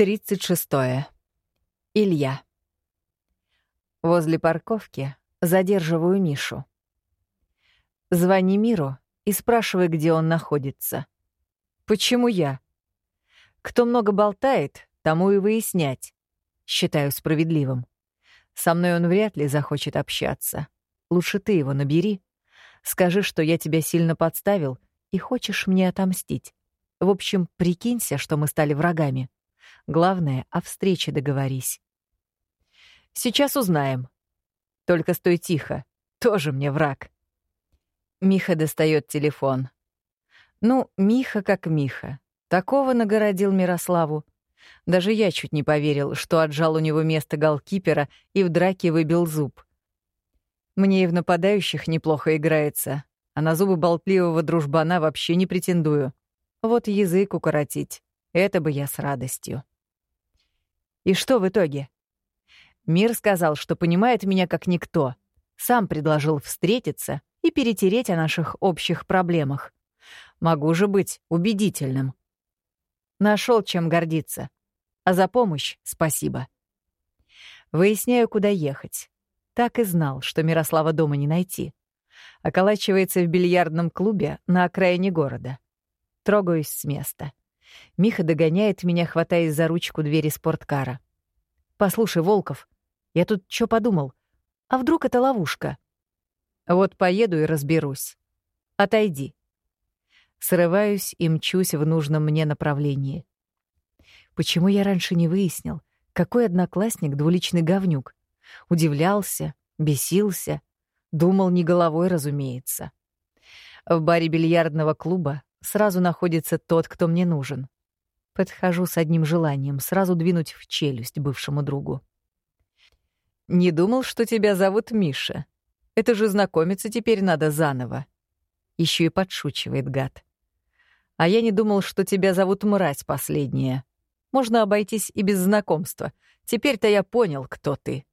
36. Илья. Возле парковки задерживаю Мишу. Звони Миру и спрашивай, где он находится. Почему я? Кто много болтает, тому и выяснять. Считаю справедливым. Со мной он вряд ли захочет общаться. Лучше ты его набери. Скажи, что я тебя сильно подставил и хочешь мне отомстить. В общем, прикинься, что мы стали врагами. Главное, о встрече договорись. Сейчас узнаем. Только стой тихо. Тоже мне враг. Миха достает телефон. Ну, Миха как Миха. Такого нагородил Мирославу. Даже я чуть не поверил, что отжал у него место голкипера и в драке выбил зуб. Мне и в нападающих неплохо играется, а на зубы болтливого дружбана вообще не претендую. Вот язык укоротить — это бы я с радостью. И что в итоге? Мир сказал, что понимает меня как никто. Сам предложил встретиться и перетереть о наших общих проблемах. Могу же быть убедительным. Нашел чем гордиться. А за помощь спасибо. Выясняю, куда ехать. Так и знал, что Мирослава дома не найти. Околачивается в бильярдном клубе на окраине города. Трогаюсь с места. Миха догоняет меня, хватаясь за ручку двери спорткара. «Послушай, Волков, я тут что подумал? А вдруг это ловушка?» «Вот поеду и разберусь. Отойди». Срываюсь и мчусь в нужном мне направлении. Почему я раньше не выяснил, какой одноклассник двуличный говнюк? Удивлялся, бесился, думал не головой, разумеется. В баре бильярдного клуба сразу находится тот, кто мне нужен. Подхожу с одним желанием сразу двинуть в челюсть бывшему другу. «Не думал, что тебя зовут Миша. Это же знакомиться теперь надо заново». Еще и подшучивает гад. «А я не думал, что тебя зовут Мразь последняя. Можно обойтись и без знакомства. Теперь-то я понял, кто ты».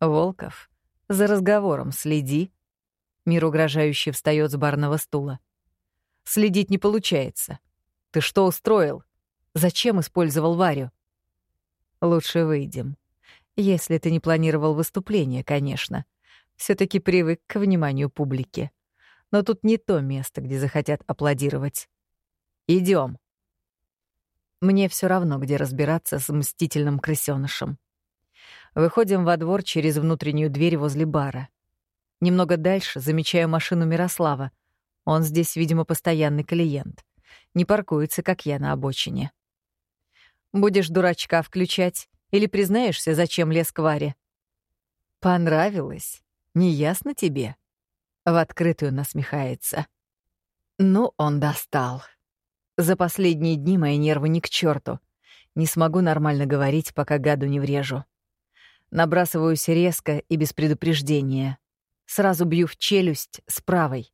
«Волков, за разговором следи». Мир угрожающе встает с барного стула. Следить не получается. Ты что устроил? Зачем использовал Варю? Лучше выйдем. Если ты не планировал выступление, конечно. все таки привык к вниманию публики. Но тут не то место, где захотят аплодировать. Идем. Мне все равно, где разбираться с мстительным крысёнышем. Выходим во двор через внутреннюю дверь возле бара. Немного дальше замечаю машину Мирослава, он здесь, видимо, постоянный клиент. Не паркуется, как я на обочине. Будешь дурачка включать или признаешься, зачем лез к Варе? Понравилось? Не ясно тебе? В открытую насмехается. Ну, он достал. За последние дни мои нервы ни к черту. Не смогу нормально говорить, пока гаду не врежу. Набрасываюсь резко и без предупреждения. Сразу бью в челюсть с правой.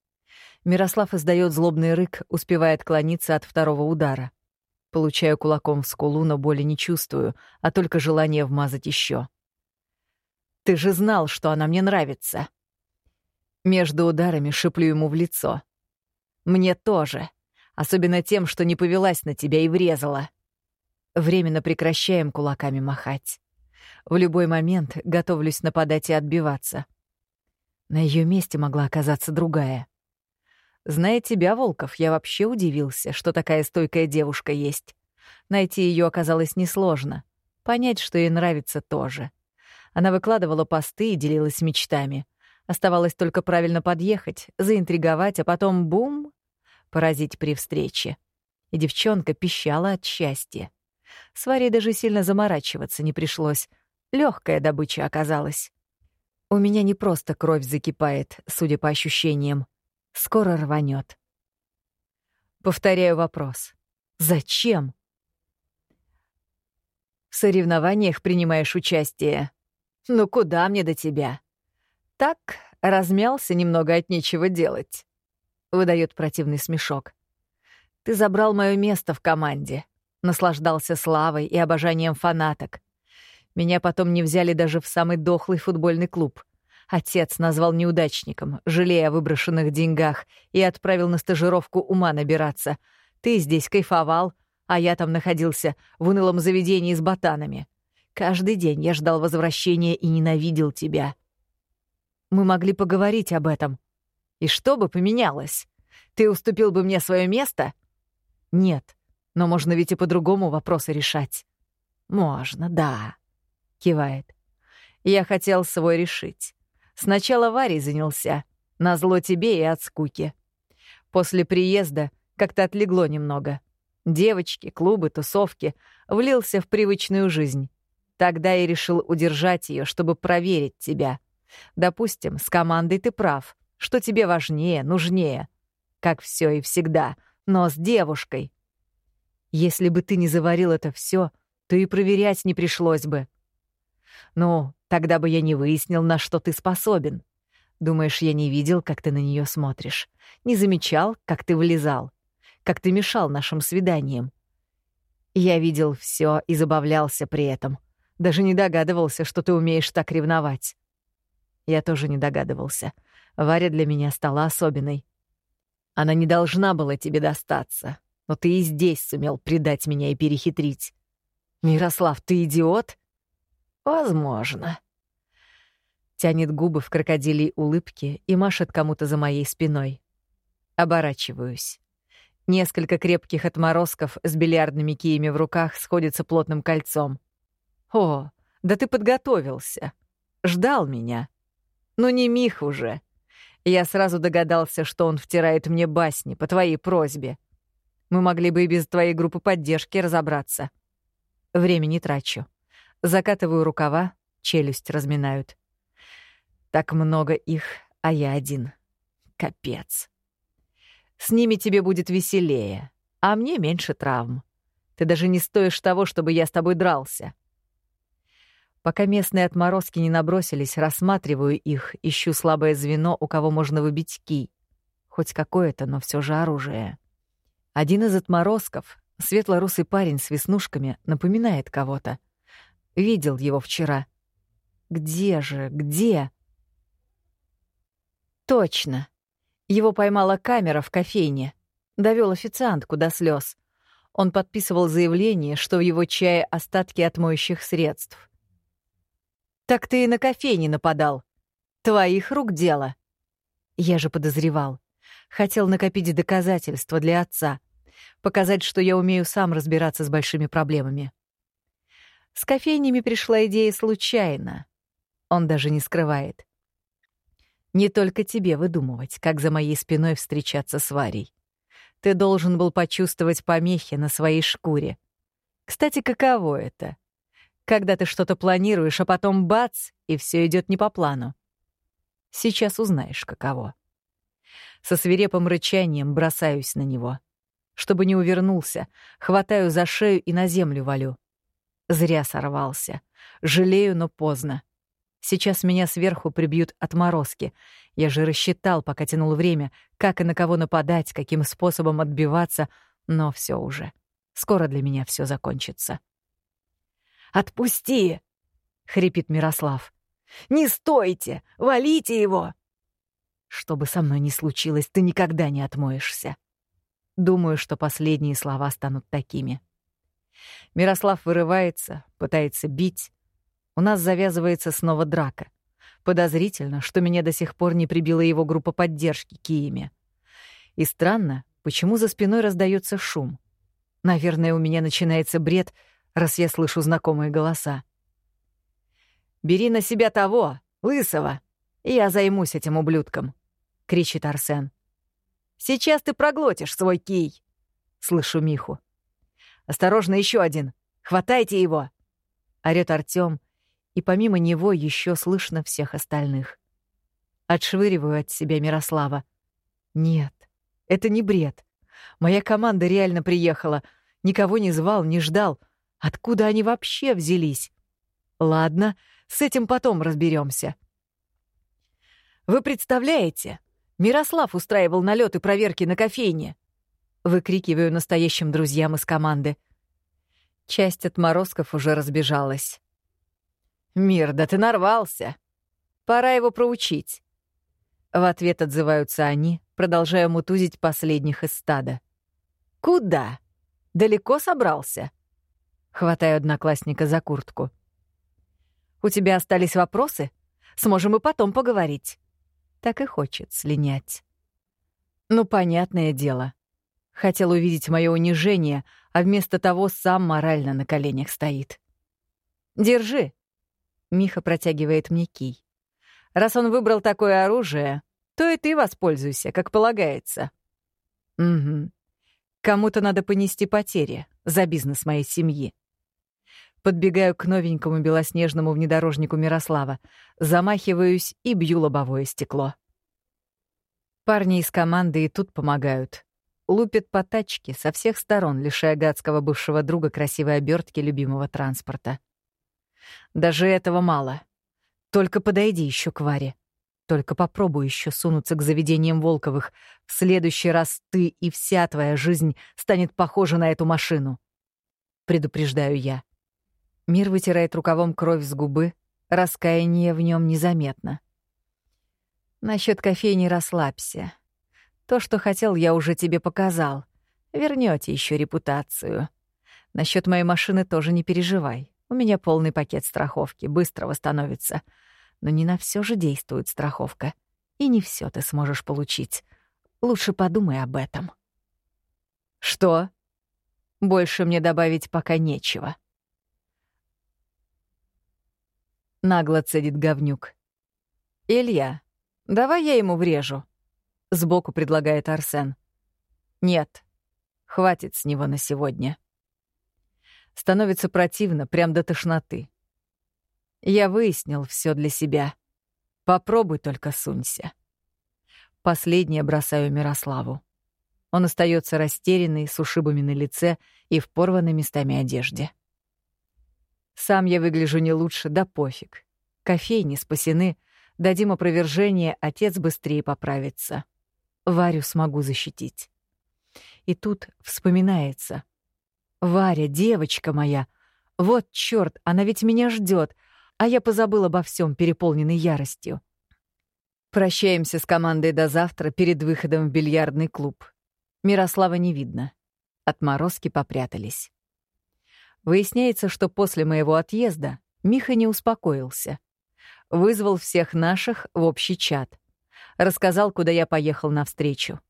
Мирослав издает злобный рык, успевая отклониться от второго удара. Получаю кулаком в скулу, но боли не чувствую, а только желание вмазать еще. «Ты же знал, что она мне нравится!» Между ударами шиплю ему в лицо. «Мне тоже. Особенно тем, что не повелась на тебя и врезала». Временно прекращаем кулаками махать. В любой момент готовлюсь нападать и отбиваться. На ее месте могла оказаться другая. Зная тебя, Волков, я вообще удивился, что такая стойкая девушка есть. Найти ее оказалось несложно. Понять, что ей нравится, тоже. Она выкладывала посты и делилась мечтами. Оставалось только правильно подъехать, заинтриговать, а потом — бум! — поразить при встрече. И девчонка пищала от счастья. С Варей даже сильно заморачиваться не пришлось. Легкая добыча оказалась. У меня не просто кровь закипает, судя по ощущениям. Скоро рванет. Повторяю вопрос. Зачем? В соревнованиях принимаешь участие. Ну куда мне до тебя? Так, размялся немного от нечего делать. Выдает противный смешок. Ты забрал мое место в команде. Наслаждался славой и обожанием фанаток. Меня потом не взяли даже в самый дохлый футбольный клуб. Отец назвал неудачником, жалея о выброшенных деньгах, и отправил на стажировку ума набираться. Ты здесь кайфовал, а я там находился в унылом заведении с ботанами. Каждый день я ждал возвращения и ненавидел тебя. Мы могли поговорить об этом. И что бы поменялось? Ты уступил бы мне свое место? Нет, но можно ведь и по-другому вопросы решать. Можно, да, кивает. Я хотел свой решить. Сначала Варей занялся, назло тебе и от скуки. После приезда как-то отлегло немного. Девочки, клубы, тусовки, влился в привычную жизнь. Тогда я решил удержать ее, чтобы проверить тебя. Допустим, с командой ты прав, что тебе важнее, нужнее. Как все и всегда, но с девушкой. Если бы ты не заварил это все, то и проверять не пришлось бы. Ну, тогда бы я не выяснил, на что ты способен. Думаешь, я не видел, как ты на нее смотришь? Не замечал, как ты вылезал? Как ты мешал нашим свиданиям? Я видел все и забавлялся при этом. Даже не догадывался, что ты умеешь так ревновать. Я тоже не догадывался. Варя для меня стала особенной. Она не должна была тебе достаться, но ты и здесь сумел предать меня и перехитрить. Мирослав, ты идиот? Возможно. Тянет губы в крокодилей улыбке и машет кому-то за моей спиной. Оборачиваюсь. Несколько крепких отморозков с бильярдными киями в руках сходятся плотным кольцом. «О, да ты подготовился. Ждал меня. Ну не Мих уже. Я сразу догадался, что он втирает мне басни по твоей просьбе. Мы могли бы и без твоей группы поддержки разобраться. Время не трачу. Закатываю рукава, челюсть разминают. Так много их, а я один. Капец. С ними тебе будет веселее, а мне меньше травм. Ты даже не стоишь того, чтобы я с тобой дрался. Пока местные отморозки не набросились, рассматриваю их, ищу слабое звено, у кого можно выбить кий. Хоть какое-то, но все же оружие. Один из отморозков, светло-русый парень с веснушками, напоминает кого-то. Видел его вчера. Где же, где? Точно. Его поймала камера в кофейне. Довел официантку до слез. Он подписывал заявление, что в его чае остатки от средств. Так ты и на кофейне нападал. Твоих рук дело. Я же подозревал. Хотел накопить доказательства для отца. Показать, что я умею сам разбираться с большими проблемами. С кофейнями пришла идея случайно. Он даже не скрывает. Не только тебе выдумывать, как за моей спиной встречаться с Варей. Ты должен был почувствовать помехи на своей шкуре. Кстати, каково это? Когда ты что-то планируешь, а потом бац, и все идет не по плану. Сейчас узнаешь, каково. Со свирепым рычанием бросаюсь на него. Чтобы не увернулся, хватаю за шею и на землю валю. Зря сорвался. Жалею, но поздно. Сейчас меня сверху прибьют отморозки. Я же рассчитал, пока тянул время, как и на кого нападать, каким способом отбиваться, но все уже. Скоро для меня все закончится. «Отпусти!» — хрипит Мирослав. «Не стойте! Валите его!» «Что бы со мной ни случилось, ты никогда не отмоешься». Думаю, что последние слова станут такими. Мирослав вырывается, пытается бить. У нас завязывается снова драка. Подозрительно, что меня до сих пор не прибила его группа поддержки киями. И странно, почему за спиной раздается шум. Наверное, у меня начинается бред — раз я слышу знакомые голоса. «Бери на себя того, лысого, и я займусь этим ублюдком», — кричит Арсен. «Сейчас ты проглотишь свой кий», — слышу Миху. «Осторожно, еще один! Хватайте его!» — орёт Артём, и помимо него еще слышно всех остальных. Отшвыриваю от себя Мирослава. «Нет, это не бред. Моя команда реально приехала. Никого не звал, не ждал. Откуда они вообще взялись? Ладно, с этим потом разберемся. Вы представляете, Мирослав устраивал налеты проверки на кофейне. Выкрикиваю настоящим друзьям из команды. Часть отморозков уже разбежалась. «Мир, да ты нарвался! Пора его проучить!» В ответ отзываются они, продолжая мутузить последних из стада. «Куда?» Далеко собрался?» Хватаю одноклассника за куртку. «У тебя остались вопросы? Сможем и потом поговорить». Так и хочет слинять. Ну, понятное дело. Хотел увидеть мое унижение, а вместо того сам морально на коленях стоит. «Держи!» — Миха протягивает мне кий. «Раз он выбрал такое оружие, то и ты воспользуйся, как полагается». «Угу. Кому-то надо понести потери за бизнес моей семьи». Подбегаю к новенькому белоснежному внедорожнику Мирослава, замахиваюсь и бью лобовое стекло. Парни из команды и тут помогают. Лупят по тачке со всех сторон, лишая гадского бывшего друга красивой обертки любимого транспорта. Даже этого мало. Только подойди еще к Варе. Только попробуй еще сунуться к заведениям Волковых. В следующий раз ты и вся твоя жизнь станет похожа на эту машину. Предупреждаю я. Мир вытирает рукавом кровь с губы, раскаяние в нем незаметно. Насчет кофейни расслабься. То, что хотел, я уже тебе показал. Вернете еще репутацию. Насчет моей машины тоже не переживай. У меня полный пакет страховки, быстро восстановится. Но не на все же действует страховка. И не все ты сможешь получить. Лучше подумай об этом. Что? Больше мне добавить пока нечего. Нагло цедит говнюк. Илья, Давай я ему врежу. Сбоку предлагает Арсен. Нет, хватит с него на сегодня. Становится противно, прям до тошноты. Я выяснил все для себя. Попробуй только сунься. Последнее бросаю Мирославу. Он остается растерянный, с ушибами на лице и в порванной местами одежде. Сам я выгляжу не лучше, да пофиг. Кофейни спасены, Дадим опровержение, отец быстрее поправится. Варю смогу защитить. И тут вспоминается. Варя, девочка моя. Вот чёрт, она ведь меня ждёт, а я позабыл обо всём, переполненный яростью. Прощаемся с командой до завтра перед выходом в бильярдный клуб. Мирослава не видно. Отморозки попрятались. Выясняется, что после моего отъезда Миха не успокоился вызвал всех наших в общий чат. Рассказал, куда я поехал навстречу.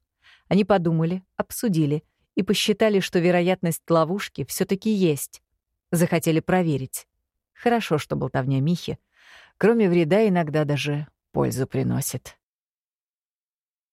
Они подумали, обсудили и посчитали, что вероятность ловушки все таки есть. Захотели проверить. Хорошо, что болтовня Михи, кроме вреда, иногда даже пользу приносит.